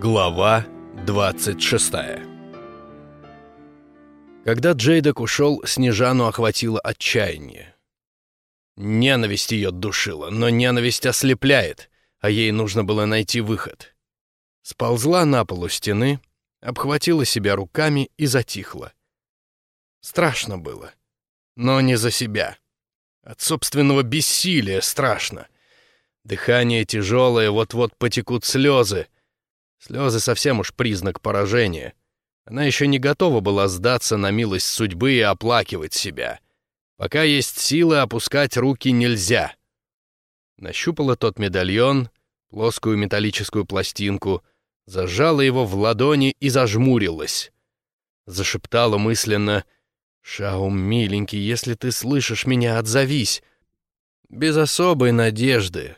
Глава 26 Когда Джейдок ушел, Снежану охватило отчаяние. Ненависть ее душила, но ненависть ослепляет, а ей нужно было найти выход. Сползла на полу стены, обхватила себя руками и затихла. Страшно было, но не за себя. От собственного бессилия страшно. Дыхание тяжелое, вот-вот потекут слезы — Слезы совсем уж признак поражения. Она еще не готова была сдаться на милость судьбы и оплакивать себя. Пока есть силы, опускать руки нельзя. Нащупала тот медальон, плоскую металлическую пластинку, зажала его в ладони и зажмурилась. Зашептала мысленно «Шаум, миленький, если ты слышишь меня, отзовись!» Без особой надежды,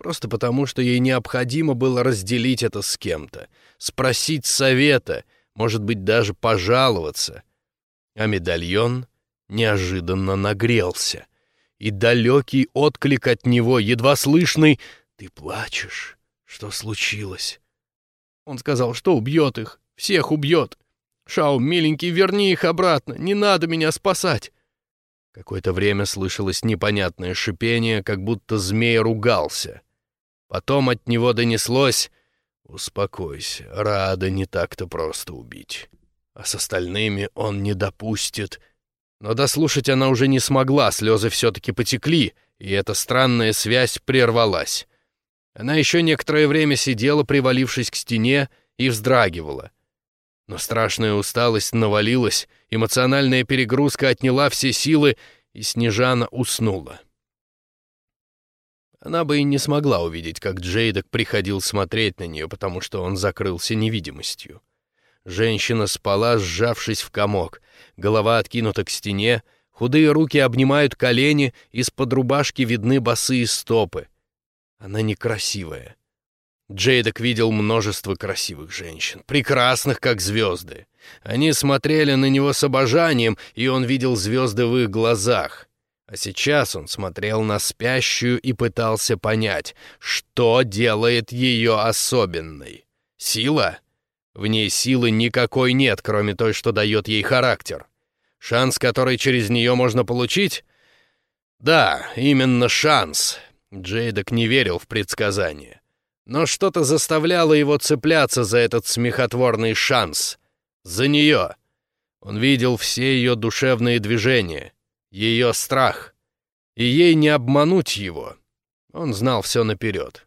Просто потому, что ей необходимо было разделить это с кем-то, спросить совета, может быть, даже пожаловаться. А медальон неожиданно нагрелся, и далекий отклик от него, едва слышный «Ты плачешь? Что случилось?» Он сказал, что убьет их, всех убьет. «Шау, миленький, верни их обратно, не надо меня спасать!» Какое-то время слышалось непонятное шипение, как будто змей ругался. Потом от него донеслось «Успокойся, Рада не так-то просто убить. А с остальными он не допустит». Но дослушать она уже не смогла, слезы все-таки потекли, и эта странная связь прервалась. Она еще некоторое время сидела, привалившись к стене, и вздрагивала. Но страшная усталость навалилась, эмоциональная перегрузка отняла все силы, и Снежана уснула. Она бы и не смогла увидеть, как Джейдок приходил смотреть на нее, потому что он закрылся невидимостью. Женщина спала, сжавшись в комок, голова откинута к стене, худые руки обнимают колени, из-под рубашки видны босые стопы. Она некрасивая. Джейдок видел множество красивых женщин, прекрасных, как звезды. Они смотрели на него с обожанием, и он видел звезды в их глазах. А сейчас он смотрел на спящую и пытался понять, что делает ее особенной. Сила? В ней силы никакой нет, кроме той, что дает ей характер. Шанс, который через нее можно получить? Да, именно шанс. Джейдок не верил в предсказания. Но что-то заставляло его цепляться за этот смехотворный шанс. За нее. Он видел все ее душевные движения — ее страх. И ей не обмануть его. Он знал все наперед.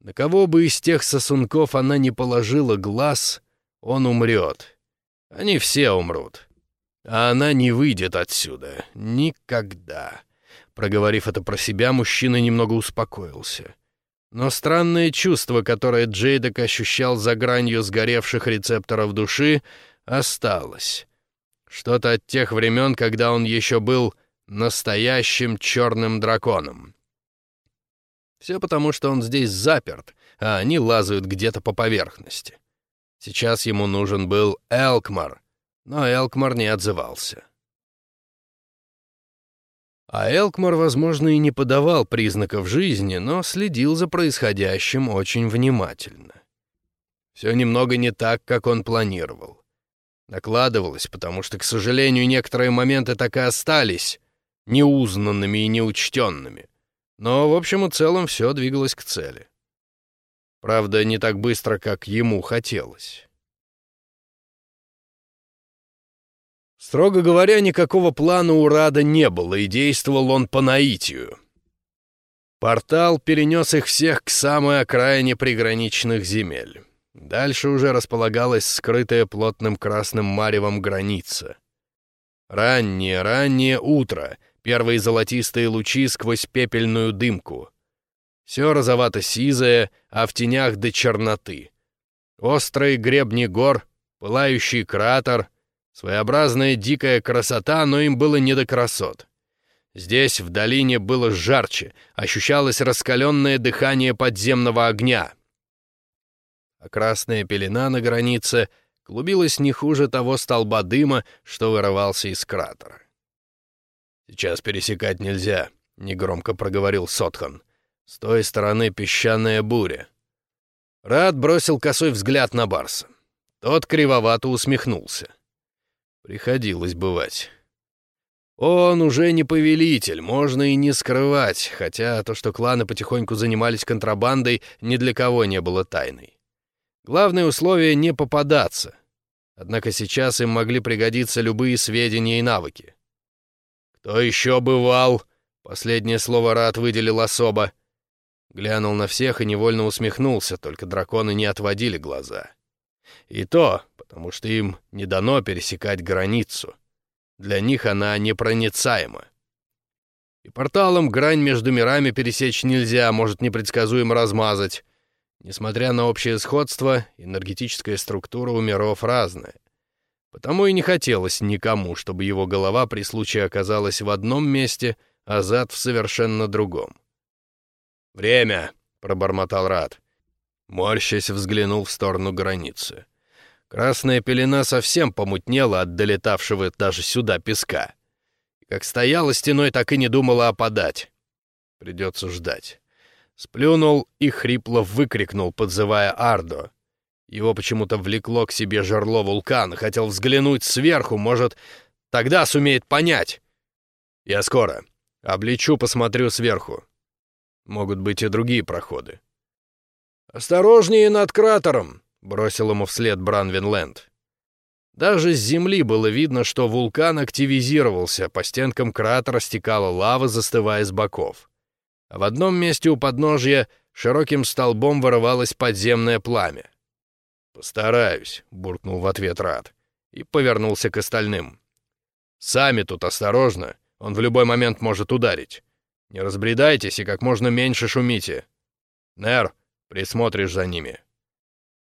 На кого бы из тех сосунков она не положила глаз, он умрет. Они все умрут. А она не выйдет отсюда. Никогда. Проговорив это про себя, мужчина немного успокоился. Но странное чувство, которое Джейдок ощущал за гранью сгоревших рецепторов души, осталось. Что-то от тех времен, когда он еще был настоящим черным драконом. Все потому, что он здесь заперт, а они лазают где-то по поверхности. Сейчас ему нужен был Элкмар, но Элкмар не отзывался. А Элкмар, возможно, и не подавал признаков жизни, но следил за происходящим очень внимательно. Все немного не так, как он планировал. Накладывалось, потому что, к сожалению, некоторые моменты так и остались неузнанными и неучтенными. Но, в общем и целом, все двигалось к цели. Правда, не так быстро, как ему хотелось. Строго говоря, никакого плана у Рада не было, и действовал он по наитию. Портал перенес их всех к самой окраине приграничных земель. Дальше уже располагалась скрытая плотным красным маревом граница. Раннее-раннее утро, первые золотистые лучи сквозь пепельную дымку. Все розовато-сизое, а в тенях до черноты. Острые гребни гор, пылающий кратер, своеобразная дикая красота, но им было не до красот. Здесь, в долине, было жарче, ощущалось раскаленное дыхание подземного огня — а красная пелена на границе клубилась не хуже того столба дыма, что вырывался из кратера. «Сейчас пересекать нельзя», — негромко проговорил Сотхан. «С той стороны песчаная буря». Рад бросил косой взгляд на Барса. Тот кривовато усмехнулся. Приходилось бывать. Он уже не повелитель, можно и не скрывать, хотя то, что кланы потихоньку занимались контрабандой, ни для кого не было тайной. Главное условие — не попадаться. Однако сейчас им могли пригодиться любые сведения и навыки. «Кто еще бывал?» — последнее слово Рат выделил особо. Глянул на всех и невольно усмехнулся, только драконы не отводили глаза. И то, потому что им не дано пересекать границу. Для них она непроницаема. И порталом грань между мирами пересечь нельзя, может непредсказуемо размазать. Несмотря на общее сходство, энергетическая структура у миров разная. Потому и не хотелось никому, чтобы его голова при случае оказалась в одном месте, а зад в совершенно другом. «Время!» — пробормотал Рад. Морщась взглянул в сторону границы. Красная пелена совсем помутнела от долетавшего даже сюда песка. Как стояла стеной, так и не думала опадать. Придется ждать. Сплюнул и хрипло выкрикнул, подзывая Ардо. Его почему-то влекло к себе жерло вулкана, хотел взглянуть сверху, может, тогда сумеет понять. Я скоро. Облечу, посмотрю сверху. Могут быть и другие проходы. «Осторожнее над кратером!» — бросил ему вслед Бранвин Лэнд. Даже с земли было видно, что вулкан активизировался, по стенкам кратера стекала лава, застывая с боков. В одном месте у подножья широким столбом вырывалось подземное пламя. «Постараюсь», — буркнул в ответ Рад и повернулся к остальным. «Сами тут осторожно, он в любой момент может ударить. Не разбредайтесь и как можно меньше шумите. Нер, присмотришь за ними».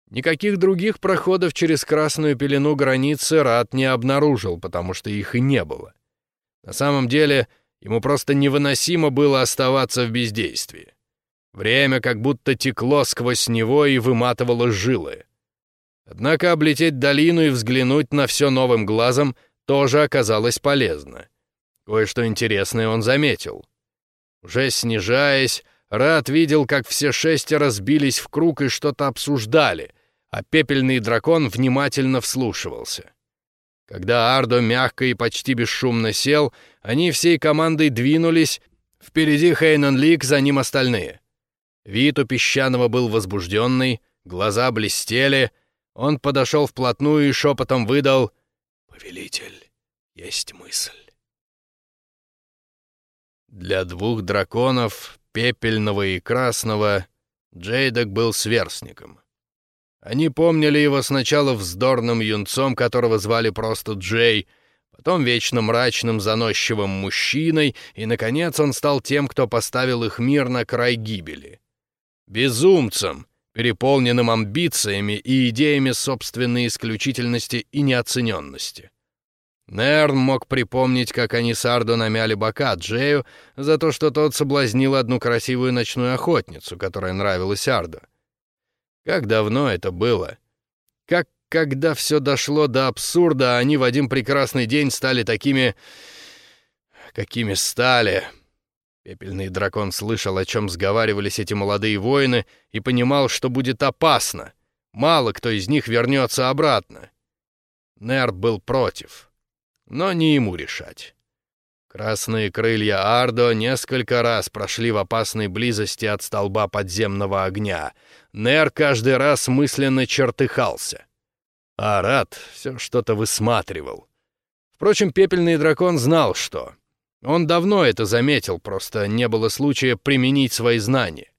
Никаких других проходов через красную пелену границы Рад не обнаружил, потому что их и не было. На самом деле, ему просто невыносимо было оставаться в бездействии. Время как будто текло сквозь него и выматывало жилы. Однако облететь долину и взглянуть на все новым глазом тоже оказалось полезно. Кое-что интересное он заметил. Уже снижаясь, Рад видел, как все шестеро сбились в круг и что-то обсуждали, а пепельный дракон внимательно вслушивался. Когда Ардо мягко и почти бесшумно сел, они всей командой двинулись, впереди Хейнон Лик, за ним остальные. Вид у песчаного был возбужденный, глаза блестели, он подошел вплотную и шепотом выдал «Повелитель, есть мысль». Для двух драконов, пепельного и красного, Джейдок был сверстником. Они помнили его сначала вздорным юнцом, которого звали просто Джей, потом вечно мрачным заносчивым мужчиной, и, наконец, он стал тем, кто поставил их мир на край гибели. Безумцем, переполненным амбициями и идеями собственной исключительности и неоцененности. Нерн мог припомнить, как они с Ардо намяли бока Джею за то, что тот соблазнил одну красивую ночную охотницу, которая нравилась Ардо. Как давно это было? Как когда все дошло до абсурда, а они в один прекрасный день стали такими... какими стали... Пепельный дракон слышал, о чем сговаривались эти молодые воины, и понимал, что будет опасно. Мало кто из них вернется обратно. Нер был против но не ему решать. Красные крылья Ардо несколько раз прошли в опасной близости от столба подземного огня. Нер каждый раз мысленно чертыхался. А Арат все что-то высматривал. Впрочем, пепельный дракон знал, что. Он давно это заметил, просто не было случая применить свои знания.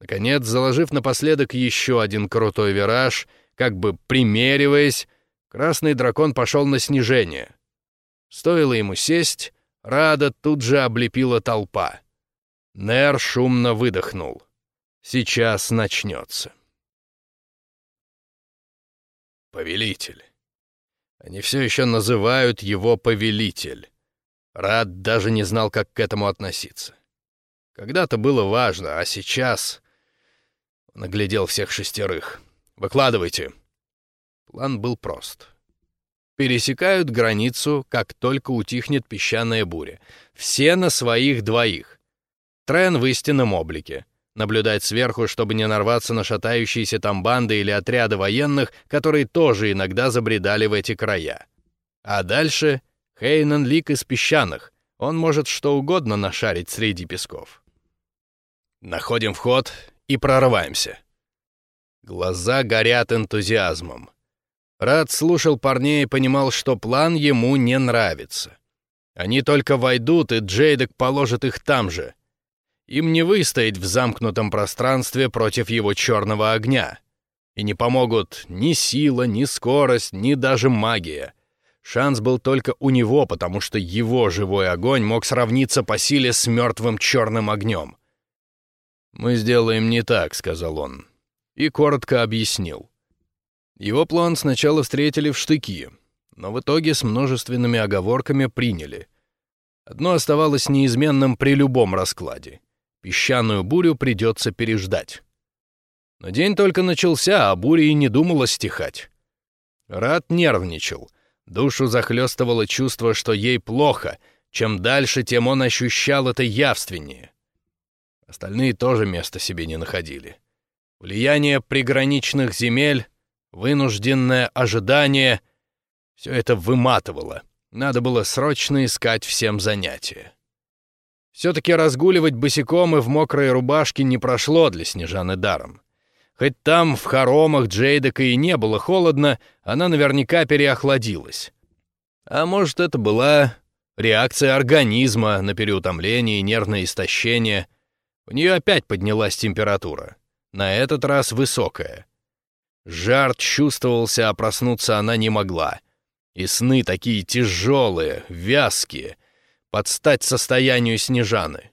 Наконец, заложив напоследок еще один крутой вираж, как бы примериваясь, красный дракон пошел на снижение. Стоило ему сесть, Рада тут же облепила толпа. Нер шумно выдохнул. Сейчас начнется. Повелитель. Они все еще называют его повелитель. Рад даже не знал, как к этому относиться. Когда-то было важно, а сейчас... Он оглядел всех шестерых. «Выкладывайте». План был прост пересекают границу, как только утихнет песчаная буря. Все на своих двоих. Трен в истинном облике. Наблюдать сверху, чтобы не нарваться на шатающиеся там банды или отряды военных, которые тоже иногда забредали в эти края. А дальше Хейнен Лик из песчаных, он может что угодно нашарить среди песков. Находим вход и прорываемся. Глаза горят энтузиазмом. Рад слушал парней и понимал, что план ему не нравится. Они только войдут, и Джейдек положит их там же. Им не выстоять в замкнутом пространстве против его черного огня. И не помогут ни сила, ни скорость, ни даже магия. Шанс был только у него, потому что его живой огонь мог сравниться по силе с мертвым черным огнем. «Мы сделаем не так», — сказал он. И коротко объяснил. Его план сначала встретили в штыки, но в итоге с множественными оговорками приняли. Одно оставалось неизменным при любом раскладе. Песчаную бурю придется переждать. Но день только начался, а буря и не думала стихать. Рад нервничал. Душу захлестывало чувство, что ей плохо. Чем дальше, тем он ощущал это явственнее. Остальные тоже места себе не находили. Влияние приграничных земель, вынужденное ожидание — все это выматывало. Надо было срочно искать всем занятия. Все-таки разгуливать босиком и в мокрой рубашке не прошло для Снежаны даром. Хоть там, в хоромах Джейдека и не было холодно, она наверняка переохладилась. А может, это была реакция организма на переутомление и нервное истощение. У нее опять поднялась температура. На этот раз высокая. Жар чувствовался, а проснуться она не могла. И сны такие тяжелые, вязкие, под стать состоянию Снежаны.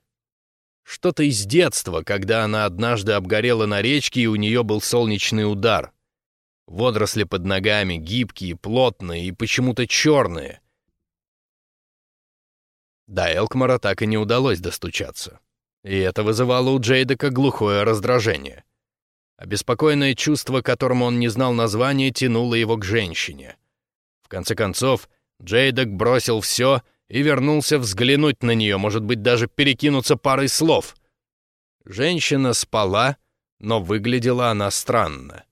Что-то из детства, когда она однажды обгорела на речке, и у нее был солнечный удар. Водоросли под ногами, гибкие, плотные и почему-то черные. До Элкмара так и не удалось достучаться. И это вызывало у Джейдека глухое раздражение. Обеспокоенное чувство, которому он не знал названия, тянуло его к женщине конце концов, Джейдок бросил все и вернулся взглянуть на нее, может быть, даже перекинуться парой слов. Женщина спала, но выглядела она странно.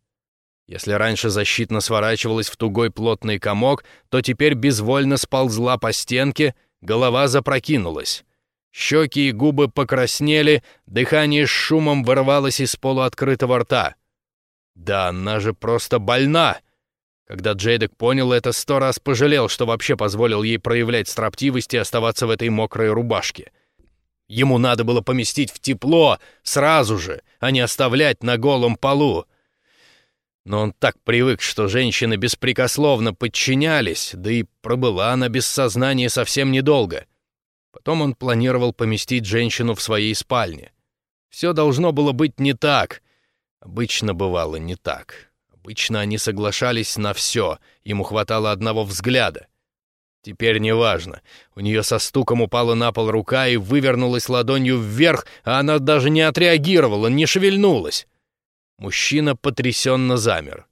Если раньше защитно сворачивалась в тугой плотный комок, то теперь безвольно сползла по стенке, голова запрокинулась. Щеки и губы покраснели, дыхание с шумом вырывалось из полуоткрытого рта. «Да она же просто больна!» Когда Джейдек понял это, сто раз пожалел, что вообще позволил ей проявлять строптивость и оставаться в этой мокрой рубашке. Ему надо было поместить в тепло сразу же, а не оставлять на голом полу. Но он так привык, что женщины беспрекословно подчинялись, да и пробыла она без сознания совсем недолго. Потом он планировал поместить женщину в своей спальне. Все должно было быть не так. Обычно бывало не так. Обычно они соглашались на все, ему хватало одного взгляда. Теперь неважно. У нее со стуком упала на пол рука и вывернулась ладонью вверх, а она даже не отреагировала, не шевельнулась. Мужчина потрясенно замер.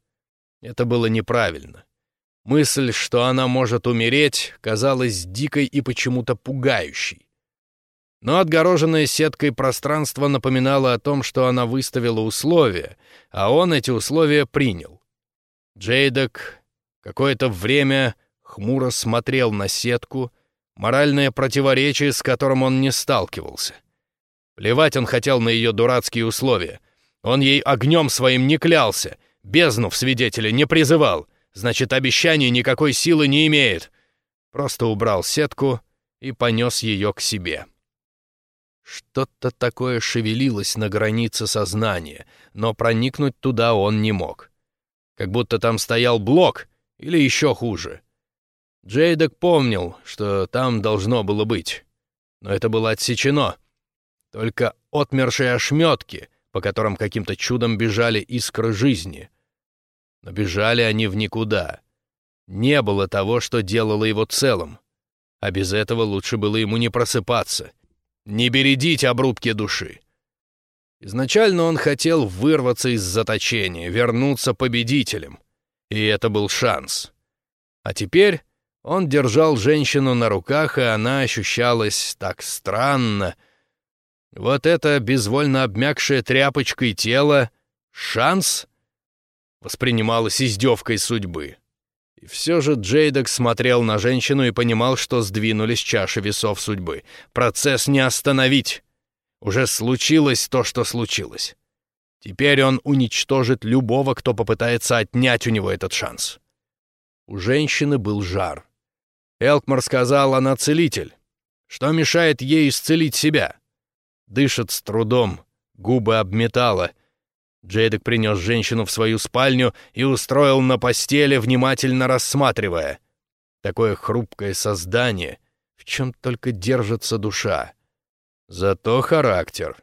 Это было неправильно. Мысль, что она может умереть, казалась дикой и почему-то пугающей. Но отгороженное сеткой пространство напоминало о том, что она выставила условия, а он эти условия принял. Джейдок какое-то время хмуро смотрел на сетку, моральное противоречие, с которым он не сталкивался. Плевать он хотел на ее дурацкие условия. Он ей огнем своим не клялся, бездну в свидетеля не призывал, значит, обещание никакой силы не имеет. Просто убрал сетку и понес ее к себе. Что-то такое шевелилось на границе сознания, но проникнуть туда он не мог. Как будто там стоял блок, или еще хуже. Джейдок помнил, что там должно было быть, но это было отсечено. Только отмершие ошметки, по которым каким-то чудом бежали искры жизни. Но бежали они в никуда. Не было того, что делало его целым. А без этого лучше было ему не просыпаться — не бередить обрубки души. Изначально он хотел вырваться из заточения, вернуться победителем. И это был шанс. А теперь он держал женщину на руках, и она ощущалась так странно. Вот это безвольно обмякшее тряпочкой тело — шанс? Воспринималось издевкой судьбы. И все же Джейдок смотрел на женщину и понимал, что сдвинулись чаши весов судьбы. Процесс не остановить. Уже случилось то, что случилось. Теперь он уничтожит любого, кто попытается отнять у него этот шанс. У женщины был жар. Элкмар сказал, она целитель. Что мешает ей исцелить себя? Дышит с трудом, губы обметала. Джейдек принес женщину в свою спальню и устроил на постели, внимательно рассматривая. Такое хрупкое создание, в чем только держится душа. Зато характер.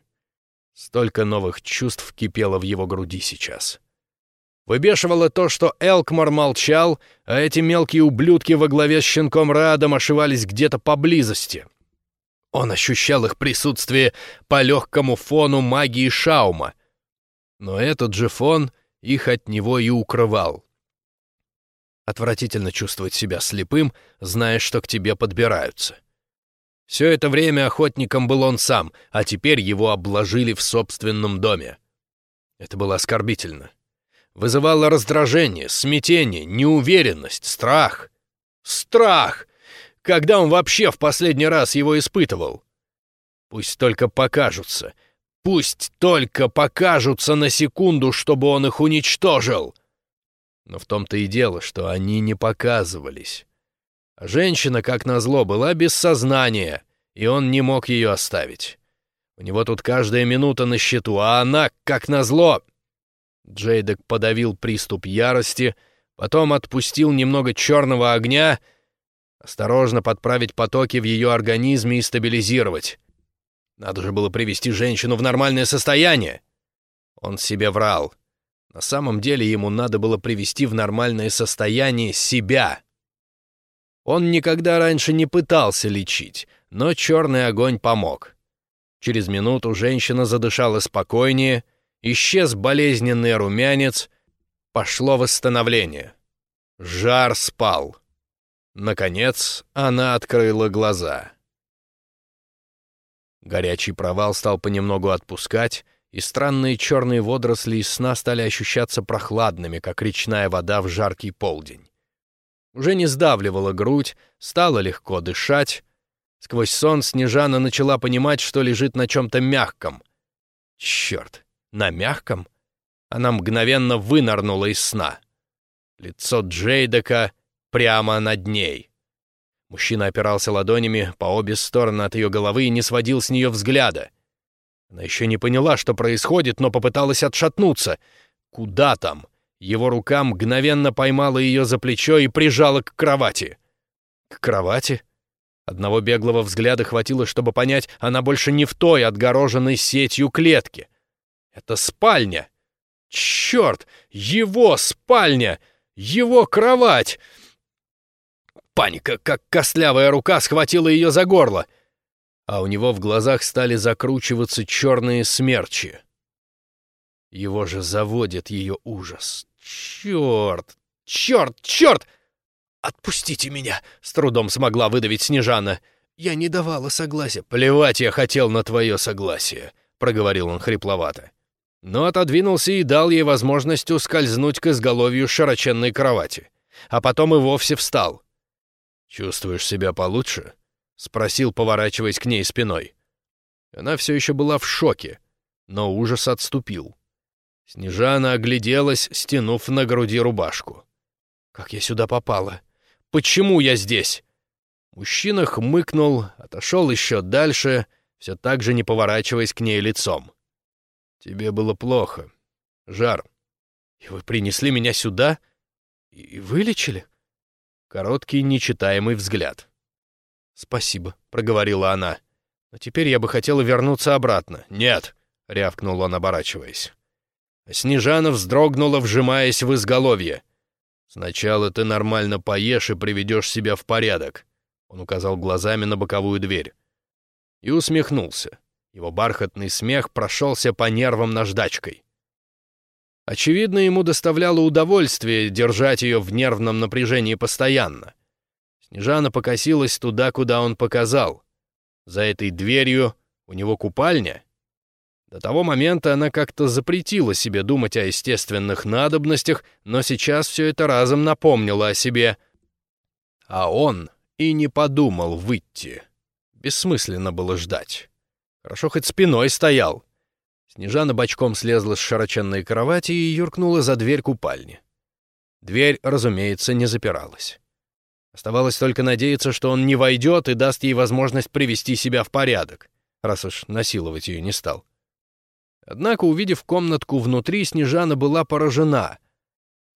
Столько новых чувств кипело в его груди сейчас. Выбешивало то, что Элкмар молчал, а эти мелкие ублюдки во главе с щенком Радом ошивались где-то поблизости. Он ощущал их присутствие по легкому фону магии Шаума. Но этот же фон их от него и укрывал. Отвратительно чувствовать себя слепым, зная, что к тебе подбираются. Все это время охотником был он сам, а теперь его обложили в собственном доме. Это было оскорбительно. Вызывало раздражение, смятение, неуверенность, страх. Страх! Когда он вообще в последний раз его испытывал? Пусть только покажутся. Пусть только покажутся на секунду, чтобы он их уничтожил. Но в том-то и дело, что они не показывались. Женщина, как назло, была без сознания, и он не мог ее оставить. У него тут каждая минута на счету, а она, как назло... Джейдек подавил приступ ярости, потом отпустил немного черного огня, осторожно подправить потоки в ее организме и стабилизировать. Надо же было привести женщину в нормальное состояние. Он себе врал. На самом деле ему надо было привести в нормальное состояние себя. Он никогда раньше не пытался лечить, но черный огонь помог. Через минуту женщина задышала спокойнее, исчез болезненный румянец, пошло восстановление. Жар спал. Наконец она открыла глаза. Горячий провал стал понемногу отпускать, и странные черные водоросли из сна стали ощущаться прохладными, как речная вода в жаркий полдень уже не сдавливала грудь, стало легко дышать. Сквозь сон Снежана начала понимать, что лежит на чем-то мягком. Черт, на мягком? Она мгновенно вынырнула из сна. Лицо Джейдека прямо над ней. Мужчина опирался ладонями по обе стороны от ее головы и не сводил с нее взгляда. Она еще не поняла, что происходит, но попыталась отшатнуться. Куда там? Его рука мгновенно поймала ее за плечо и прижала к кровати. К кровати? Одного беглого взгляда хватило, чтобы понять, она больше не в той отгороженной сетью клетки. Это спальня. Черт! Его спальня! Его кровать! Паника, как костлявая рука, схватила ее за горло, а у него в глазах стали закручиваться черные смерчи. Его же заводит ее ужас. Черт! Черт! Черт! «Отпустите меня!» — с трудом смогла выдавить Снежана. «Я не давала согласия». «Плевать я хотел на твое согласие», — проговорил он хрипловато. Но отодвинулся и дал ей возможность ускользнуть к изголовью широченной кровати. А потом и вовсе встал. «Чувствуешь себя получше?» — спросил, поворачиваясь к ней спиной. Она все еще была в шоке, но ужас отступил. Снежана огляделась, стянув на груди рубашку. «Как я сюда попала? Почему я здесь?» Мужчина хмыкнул, отошел еще дальше, все так же не поворачиваясь к ней лицом. «Тебе было плохо. Жар. И вы принесли меня сюда? И вылечили?» Короткий, нечитаемый взгляд. «Спасибо», — проговорила она. «Но теперь я бы хотела вернуться обратно». «Нет», — рявкнул он, оборачиваясь. Снежана вздрогнула, вжимаясь в изголовье. «Сначала ты нормально поешь и приведешь себя в порядок», — он указал глазами на боковую дверь. И усмехнулся. Его бархатный смех прошелся по нервам наждачкой. Очевидно, ему доставляло удовольствие держать ее в нервном напряжении постоянно. Снежана покосилась туда, куда он показал. За этой дверью У него купальня? До того момента она как-то запретила себе думать о естественных надобностях, но сейчас все это разом напомнило о себе. А он и не подумал выйти. Бессмысленно было ждать. Хорошо хоть спиной стоял. Снежана бочком слезла с широченной кровати и юркнула за дверь купальни. Дверь, разумеется, не запиралась. Оставалось только надеяться, что он не войдет и даст ей возможность привести себя в порядок, раз уж насиловать ее не стал. Однако, увидев комнатку внутри, Снежана была поражена.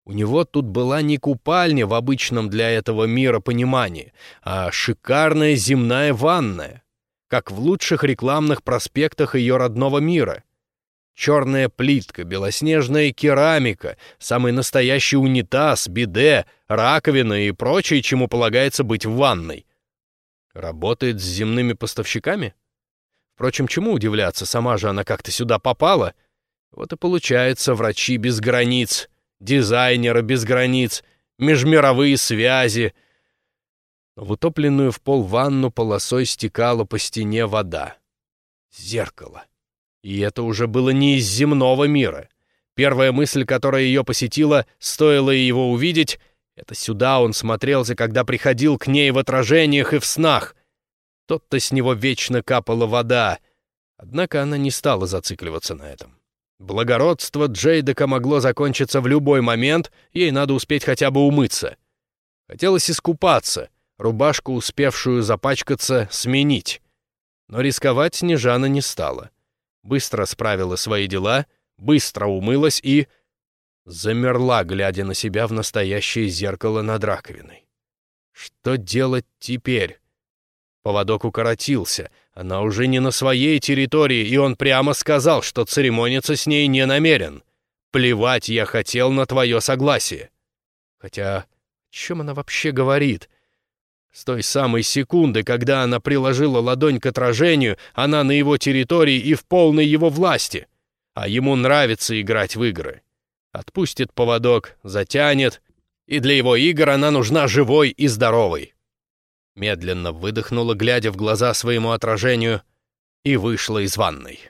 У него тут была не купальня в обычном для этого мира понимании, а шикарная земная ванная, как в лучших рекламных проспектах ее родного мира — черная плитка, белоснежная керамика, самый настоящий унитаз, биде, раковина и прочее, чему полагается быть в ванной. Работает с земными поставщиками? Впрочем, чему удивляться, сама же она как-то сюда попала. Вот и получается врачи без границ, дизайнеры без границ, межмировые связи. В утопленную в пол ванну полосой стекала по стене вода. Зеркало. И это уже было не из земного мира. Первая мысль, которая ее посетила, стоило его увидеть, это сюда он смотрелся, когда приходил к ней в отражениях и в снах. Тот-то с него вечно капала вода. Однако она не стала зацикливаться на этом. Благородство Джейдека могло закончиться в любой момент, ей надо успеть хотя бы умыться. Хотелось искупаться, рубашку, успевшую запачкаться, сменить. Но рисковать Снежана не стала. — быстро справила свои дела, быстро умылась и... Замерла, глядя на себя в настоящее зеркало над раковиной. Что делать теперь? Поводок укоротился, она уже не на своей территории, и он прямо сказал, что церемониться с ней не намерен. Плевать я хотел на твое согласие. Хотя, чем она вообще говорит? — с той самой секунды, когда она приложила ладонь к отражению, она на его территории и в полной его власти. А ему нравится играть в игры. Отпустит поводок, затянет, и для его игр она нужна живой и здоровой. Медленно выдохнула, глядя в глаза своему отражению, и вышла из ванной.